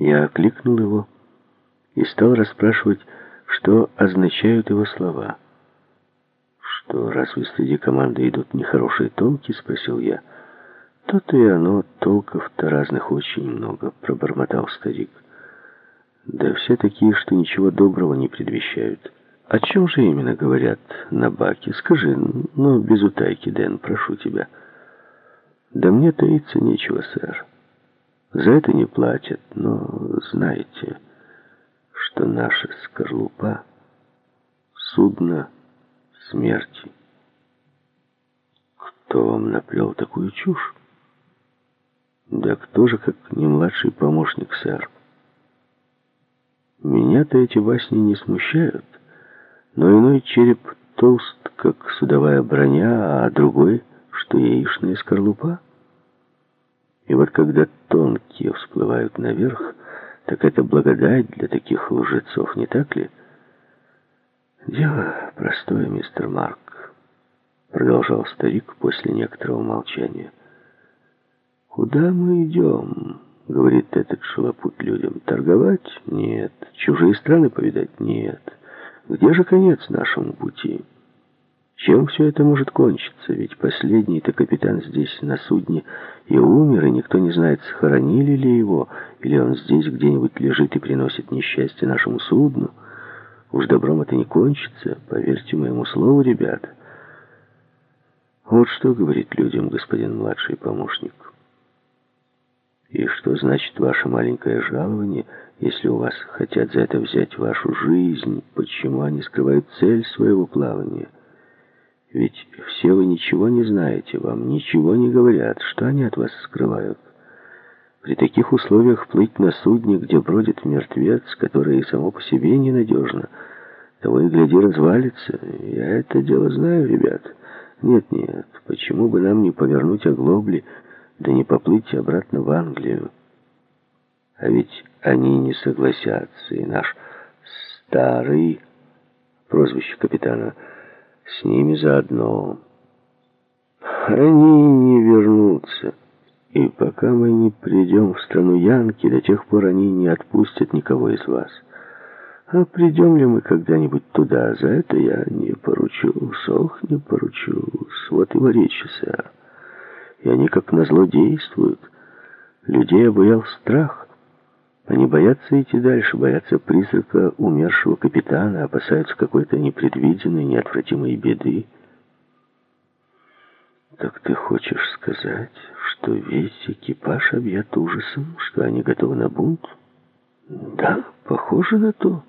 Я окликнул его и стал расспрашивать, что означают его слова. «Что, разве среди команды идут нехорошие толки?» — спросил я. «То-то и оно, толков-то разных очень много», — пробормотал старик. «Да все такие, что ничего доброго не предвещают». «О чем же именно говорят на баке? Скажи, ну, без утайки, Дэн, прошу тебя». «Да мне таиться нечего, сэр. За это не платят, но знаете, что наша скорлупа — судно смерти». «Кто вам наплел такую чушь?» «Да кто же, как не младший помощник, сэр?» «Меня-то эти басни не смущают». Но иной череп толст, как судовая броня, а другой, что яичная скорлупа. И вот когда тонкие всплывают наверх, так это благодать для таких лжецов, не так ли? Дело простое, мистер Марк, продолжал старик после некоторого молчания. Куда мы идем? Говорит этот шалопут людям. Торговать? Нет. Чужие страны повидать? Нет. Где же конец нашему пути? Чем все это может кончиться? Ведь последний-то капитан здесь, на судне, и умер, и никто не знает, схоронили ли его, или он здесь где-нибудь лежит и приносит несчастье нашему судну. Уж добром это не кончится, поверьте моему слову, ребята. Вот что говорит людям господин младший помощник. И что значит ваше маленькое жалование, если у вас хотят за это взять вашу жизнь? Почему они скрывают цель своего плавания? Ведь все вы ничего не знаете, вам ничего не говорят. Что они от вас скрывают? При таких условиях плыть на судне, где бродит мертвец, который и само по себе ненадежно, того и гляди развалится. Я это дело знаю, ребят. Нет-нет, почему бы нам не повернуть оглобли, да не поплыть обратно в Англию. А ведь они не согласятся, и наш старый, прозвище капитана, с ними заодно. Они не вернутся, и пока мы не придем в страну Янки, до тех пор они не отпустят никого из вас. А придем ли мы когда-нибудь туда, за это я не поручусь, ох, не поручусь. Вот и воречи, сэр и они как назло действуют. Людей обуял страх. Они боятся идти дальше, боятся призрака умершего капитана, опасаются какой-то непредвиденной, неотвратимой беды. Так ты хочешь сказать, что весь экипаж объят ужасом, что они готовы на бунт? Да, похоже на то.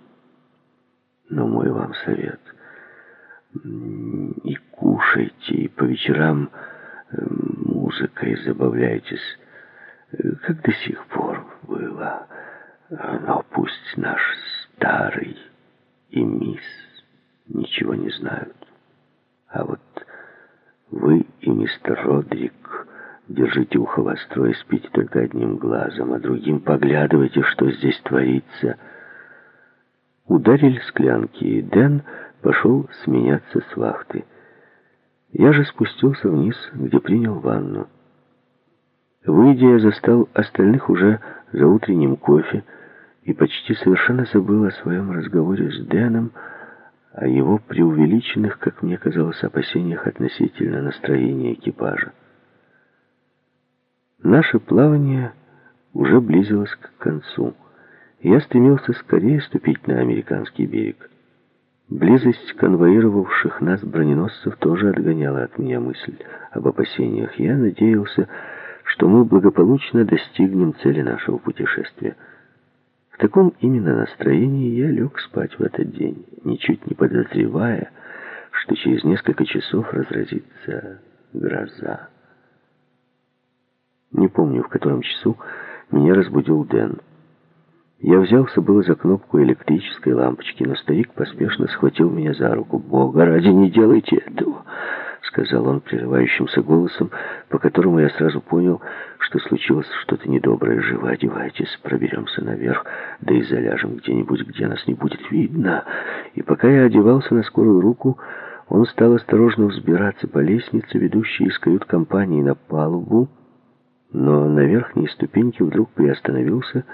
Но мой вам совет. И кушайте, и по вечерам музыкой забавляетесь, как до сих пор было. Но пусть наш старый и мисс ничего не знают. А вот вы и мистер Родрик держите ухо востро и спите только одним глазом, а другим поглядывайте, что здесь творится. Ударили склянки, и Дэн пошел сменяться с вахты. Я же спустился вниз, где принял ванну. Выйдя, я застал остальных уже за утренним кофе и почти совершенно забыл о своем разговоре с Дэном, о его преувеличенных, как мне казалось, опасениях относительно настроения экипажа. Наше плавание уже близилось к концу. Я стремился скорее ступить на американский берег. Близость конвоировавших нас броненосцев тоже отгоняла от меня мысль об опасениях. Я надеялся, что мы благополучно достигнем цели нашего путешествия. Таком именно настроении я лег спать в этот день, ничуть не подозревая, что через несколько часов разразится гроза. Не помню, в котором часу меня разбудил Дэн. Я взялся было за кнопку электрической лампочки, но старик поспешно схватил меня за руку. «Бога ради, не делайте этого!» — сказал он прерывающимся голосом, по которому я сразу понял, что случилось что-то недоброе. «Живо одевайтесь, проберемся наверх, да и заляжем где-нибудь, где нас не будет видно». И пока я одевался на скорую руку, он стал осторожно взбираться по лестнице, ведущей из кают-компании на палубу, но на верхней ступеньке вдруг приостановился,